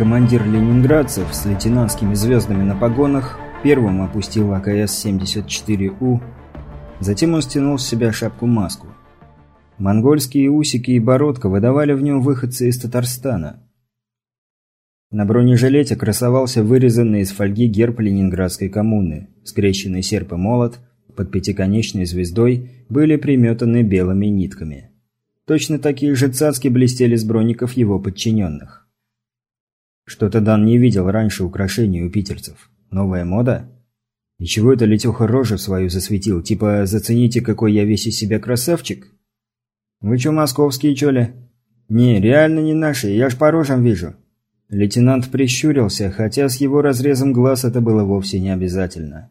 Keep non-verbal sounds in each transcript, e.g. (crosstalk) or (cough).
Командир ленинградцев с лейтенантскими звездами на погонах первым опустил АКС-74У, затем он стянул с себя шапку-маску. Монгольские усики и бородка выдавали в нем выходцы из Татарстана. На бронежилете красовался вырезанный из фольги герб Ленинградской коммуны. Скрещенный серп и молот под пятиконечной звездой были приметаны белыми нитками. Точно такие же цацки блестели с броников его подчиненных. Что-то Дан не видел раньше украшений у питерцев. Новая мода? И чего это Летеха рожу свою засветил? Типа, зацените, какой я весь из себя красавчик? Вы чё, московские, чё ли? Не, реально не наши, я ж по рожам вижу. Лейтенант прищурился, хотя с его разрезом глаз это было вовсе не обязательно.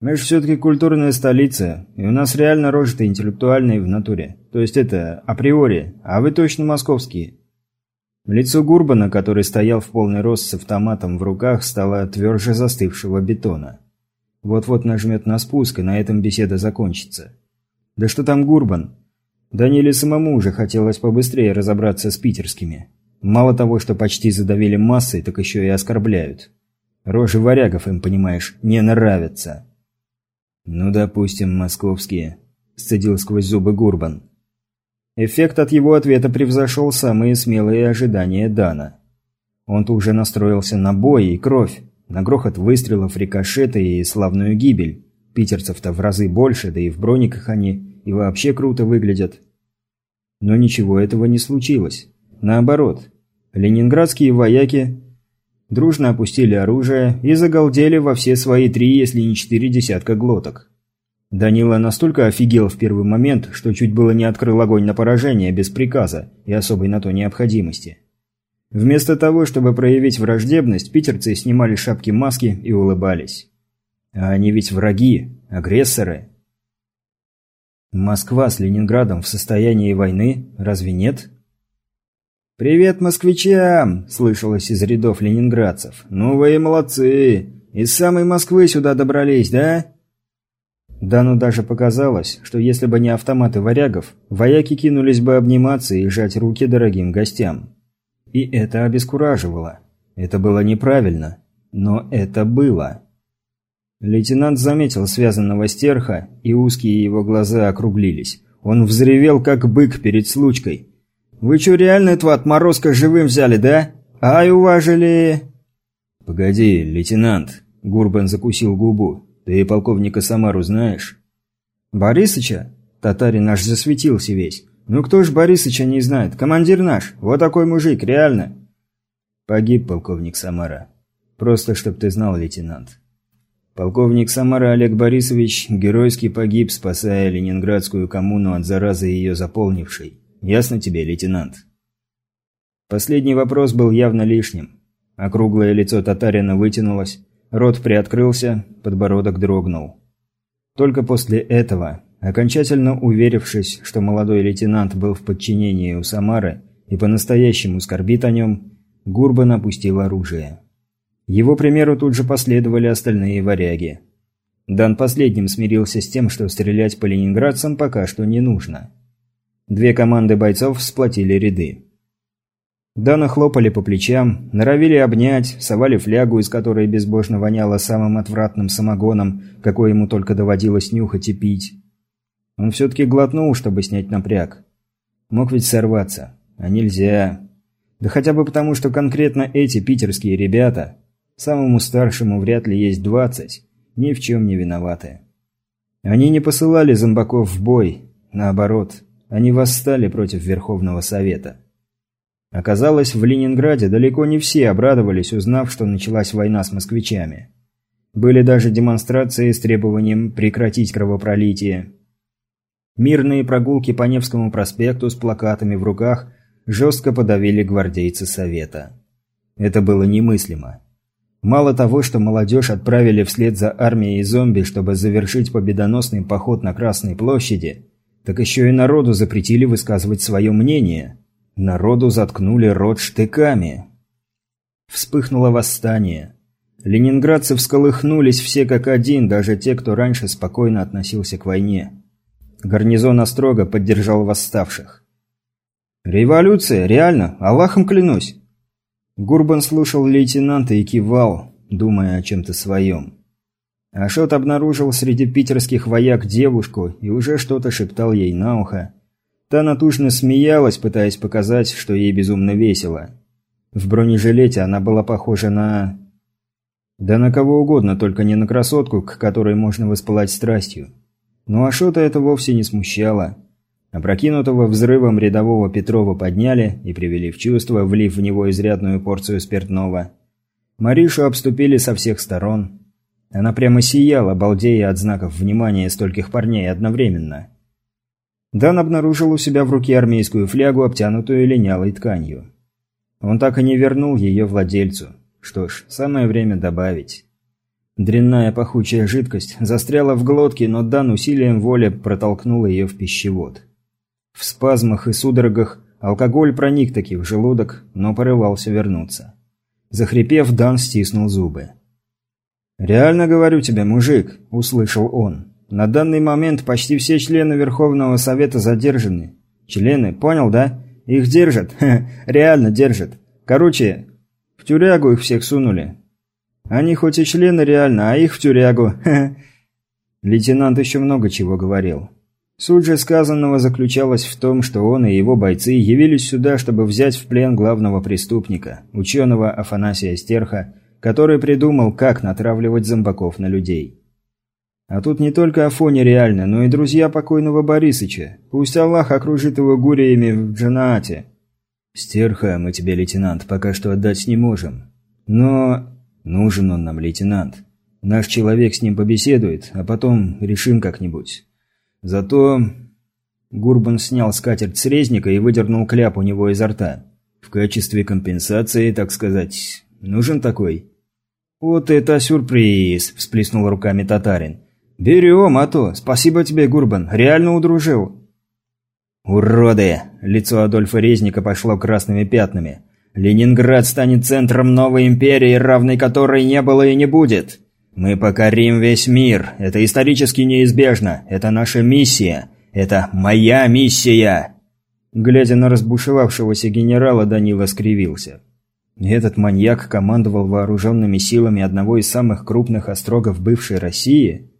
Мы же все-таки культурная столица, и у нас реально рожи-то интеллектуальные в натуре. То есть это априори, а вы точно московские. Лицо Гурбана, который стоял в полный рост с автоматом в руках, стало тверже застывшего бетона. Вот-вот нажмет на спуск, и на этом беседа закончится. Да что там Гурбан? Даниле самому уже хотелось побыстрее разобраться с питерскими. Мало того, что почти задавили массой, так еще и оскорбляют. Рожи варягов им, понимаешь, не нравятся. «Ну, допустим, московские», – сцедил сквозь зубы Гурбан. Эффект от его ответа превзошел самые смелые ожидания Дана. Он-то уже настроился на бой и кровь, на грохот выстрелов, рикошеты и славную гибель. Питерцев-то в разы больше, да и в брониках они и вообще круто выглядят. Но ничего этого не случилось. Наоборот, Ленинградские вояки дружно опустили оружие и загалдели во все свои три, если не четыре десятка глоток. Данила настолько офигел в первый момент, что чуть было не открыл огонь на поражение без приказа и особой на то необходимости. Вместо того, чтобы проявить враждебность, питерцы снимали шапки-маски и улыбались. А они ведь враги, агрессоры. Москва с Ленинградом в состоянии войны, разве нет? «Привет москвичам!» – слышалось из рядов ленинградцев. «Ну вы и молодцы! Из самой Москвы сюда добрались, да?» Дану даже показалось, что если бы не автоматы варягов, вояки кинулись бы обниматься и жать руки дорогим гостям. И это обескураживало. Это было неправильно, но это было. Лейтенант заметил связанного стерха, и узкие его глаза округлились. Он взревел, как бык перед случкой – вы что, реально этого отморозка живым взяли, да? Ай, уважили!» «Погоди, лейтенант!» – Гурбан закусил губу. «Ты полковника Самару знаешь?» «Борисыча?» – татарин аж засветился весь. «Ну кто ж Борисыча не знает? Командир наш! Вот такой мужик, реально!» «Погиб полковник Самара. Просто, чтоб ты знал, лейтенант. Полковник Самара Олег Борисович геройски погиб, спасая ленинградскую коммуну от заразы ее заполнившей. Ясно тебе, лейтенант?» Последний вопрос был явно лишним. Округлое лицо татарина вытянулось, рот приоткрылся, подбородок дрогнул. Только после этого, окончательно уверившись, что молодой лейтенант был в подчинении у Самары и по-настоящему скорбит о нем, Гурбан опустил оружие. Его примеру тут же последовали остальные варяги. Дан последним смирился с тем, что стрелять по ленинградцам пока что не нужно. Две команды бойцов сплотили ряды. Дана хлопали по плечам, норовили обнять, совали флягу, из которой безбожно воняло самым отвратным самогоном, какой ему только доводилось нюхать и пить. Он все-таки глотнул, чтобы снять напряг. Мог ведь сорваться. А нельзя. Да хотя бы потому, что конкретно эти питерские ребята, самому старшему вряд ли есть двадцать, ни в чем не виноваты. Они не посылали зомбаков в бой, наоборот – они восстали против Верховного Совета. Оказалось, в Ленинграде далеко не все обрадовались, узнав, что началась война с москвичами. Были даже демонстрации с требованием прекратить кровопролитие. Мирные прогулки по Невскому проспекту с плакатами в руках жестко подавили гвардейцы Совета. Это было немыслимо. Мало того, что молодежь отправили вслед за армией зомби, чтобы завершить победоносный поход на Красной площади, так еще и народу запретили высказывать свое мнение. Народу заткнули рот штыками. Вспыхнуло восстание. Ленинградцы всколыхнулись все как один, даже те, кто раньше спокойно относился к войне. Гарнизон Острога поддержал восставших. «Революция, реально, Аллахом клянусь!» Гурбан слушал лейтенанта и кивал, думая о чем-то своем. Ашот обнаружил среди питерских вояк девушку и уже что-то шептал ей на ухо. Та натужно смеялась, пытаясь показать, что ей безумно весело. В бронежилете она была похожа на... Да на кого угодно, только не на красотку, к которой можно воспылать страстью. Но Ашота это вовсе не смущало. Опрокинутого взрывом рядового Петрова подняли и привели в чувство, влив в него изрядную порцию спиртного. Маришу обступили со всех сторон. Она прямо сияла, балдея от знаков внимания стольких парней одновременно. Дан обнаружил у себя в руке армейскую флягу, обтянутую линялой тканью. Он так и не вернул ее владельцу. Что ж, самое время добавить. Дрянная пахучая жидкость застряла в глотке, но Дан усилием воли протолкнул ее в пищевод. В спазмах и судорогах алкоголь проник таки в желудок, но порывался вернуться. Захрипев, Дан стиснул зубы. «Реально говорю тебе, мужик», – услышал он. «На данный момент почти все члены Верховного Совета задержаны. Члены, понял, да? Их держат. (laughs) Реально держат. Короче, в тюрягу их всех сунули. Они хоть и члены реально, а их в тюрягу. (laughs) Лейтенант еще много чего говорил. Суть же сказанного заключалась в том, что он и его бойцы явились сюда, чтобы взять в плен главного преступника, ученого Афанасия Стерха, который придумал, как натравливать зомбаков на людей. А тут не только Афоня реально, но и друзья покойного Борисыча. Пусть Аллах окружит его гуриями в джанаате. Стерха мы тебе, лейтенант, пока что отдать не можем. Но нужен он нам, лейтенант. Наш человек с ним побеседует, а потом решим как-нибудь. Зато... Гурбан снял скатерть с резника и выдернул кляп у него изо рта. В качестве компенсации, так сказать, нужен такой. «Вот это сюрприз!» – всплеснул руками татарин. «Берем, а то! Спасибо тебе, Гурбан, реально удружил!» «Уроды!» – лицо Адольфа Резника пошло красными пятнами. «Ленинград станет центром новой империи, равной которой не было и не будет! Мы покорим весь мир! Это исторически неизбежно! Это наша миссия! Это моя миссия!» Глядя на разбушевавшегося генерала, Данила скривился. Этот маньяк командовал вооруженными силами одного из самых крупных острогов бывшей России?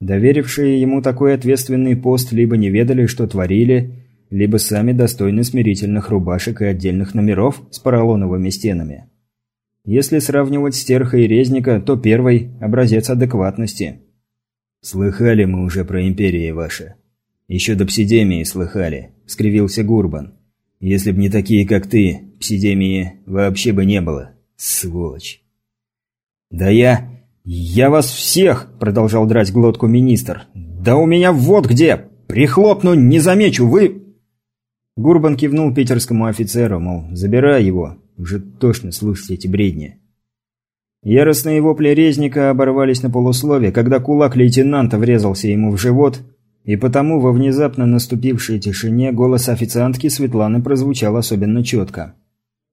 Доверившие ему такой ответственный пост либо не ведали, что творили, либо сами достойны смирительных рубашек и отдельных номеров с поролоновыми стенами. Если сравнивать Стерха и Резника, то первый – образец адекватности. «Слыхали мы уже про империи ваши. Еще до псидемии слыхали», – скривился Гурбан. Если б не такие, как ты, псидемии вообще бы не было. Сволочь. Да я... я вас всех, продолжал драть глотку министр. Да у меня вот где! Прихлопну, не замечу, вы... Гурбан кивнул питерскому офицеру, мол, забирай его, уже точно слушать эти бредни. Яростные вопли резника оборвались на полуслове, когда кулак лейтенанта врезался ему в живот, и потому во внезапно наступившей тишине голос официантки Светланы прозвучал особенно четко.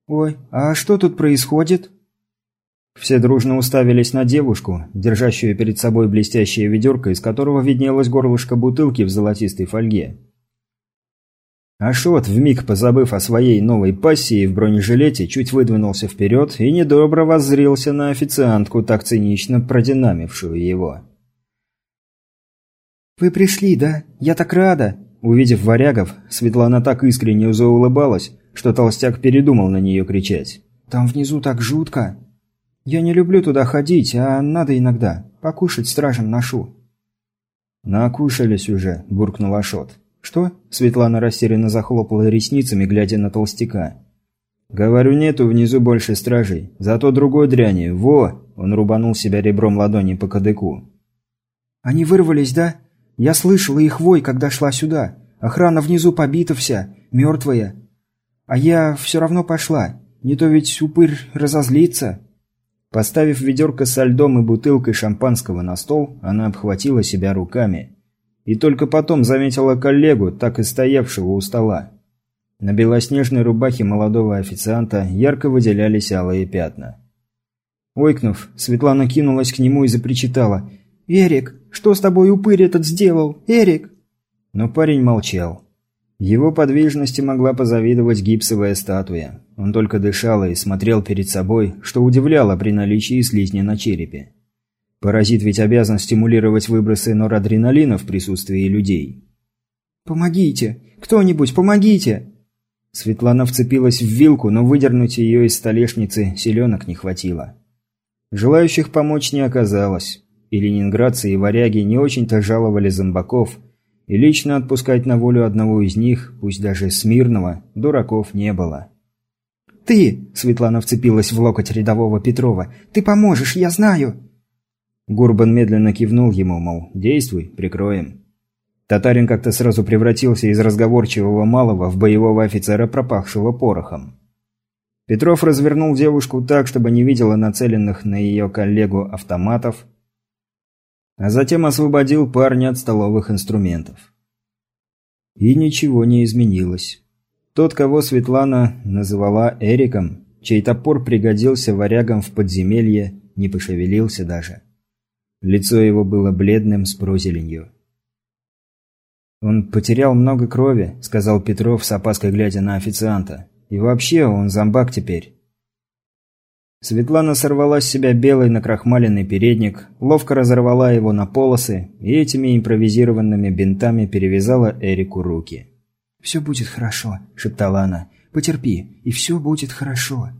«Ой, а что тут происходит?» Все дружно уставились на девушку, держащую перед собой блестящее ведерко, из которого виднелось горлышко бутылки в золотистой фольге. Ашот, вмиг позабыв о своей новой пассии в бронежилете, чуть выдвинулся вперед и недобро воззрился на официантку, так цинично продинамившую его. «Вы пришли, да? Я так рада!» Увидев варягов, Светлана так искренне заулыбалась, что толстяк передумал на нее кричать. «Там внизу так жутко!» «Я не люблю туда ходить, а надо иногда. Покушать стражем ношу». «Накушались уже», – буркнул Ашот. «Что?» – Светлана растерянно захлопала ресницами, глядя на толстяка. «Говорю, нету внизу больше стражей. Зато другой дряни. Во!» – он рубанул себя ребром ладони по кадыку. «Они вырвались, да?» Я слышала их вой, когда шла сюда. Охрана внизу побита вся, мертвая. А я все равно пошла. Не то ведь упырь разозлится». Поставив ведерко со льдом и бутылкой шампанского на стол, она обхватила себя руками. И только потом заметила коллегу, так и стоявшего у стола. На белоснежной рубахе молодого официанта ярко выделялись алые пятна. Ойкнув, Светлана кинулась к нему и запричитала – «Эрик, что с тобой упырь этот сделал? Эрик!» Но парень молчал. Его подвижности могла позавидовать гипсовая статуя. Он только дышал и смотрел перед собой, что удивляло при наличии слизня на черепе. Паразит ведь обязан стимулировать выбросы норадреналина в присутствии людей. «Помогите! Кто-нибудь, помогите!» Светлана вцепилась в вилку, но выдернуть ее из столешницы селенок не хватило. Желающих помочь не оказалось, и ленинградцы и варяги не очень-то жаловали зомбаков – и лично отпускать на волю одного из них, пусть даже смирного, дураков не было. «Ты!» – Светлана вцепилась в локоть рядового Петрова. «Ты поможешь, я знаю!» Гурбан медленно кивнул ему, мол, действуй, прикроем. Татарин как-то сразу превратился из разговорчивого малого в боевого офицера, пропахшего порохом. Петров развернул девушку так, чтобы не видела нацеленных на ее коллегу автоматов, а затем освободил парня от столовых инструментов. И ничего не изменилось. Тот, кого Светлана называла Эриком, чей топор пригодился варягам в подземелье, не пошевелился даже. Лицо его было бледным с прозеленью. «Он потерял много крови», — сказал Петров с опаской глядя на официанта. «И вообще, он зомбак теперь. Светлана сорвала с себя белый накрахмаленный передник, ловко разорвала его на полосы и этими импровизированными бинтами перевязала Эрику руки. «Все будет хорошо», – шептала она. «Потерпи, и все будет хорошо».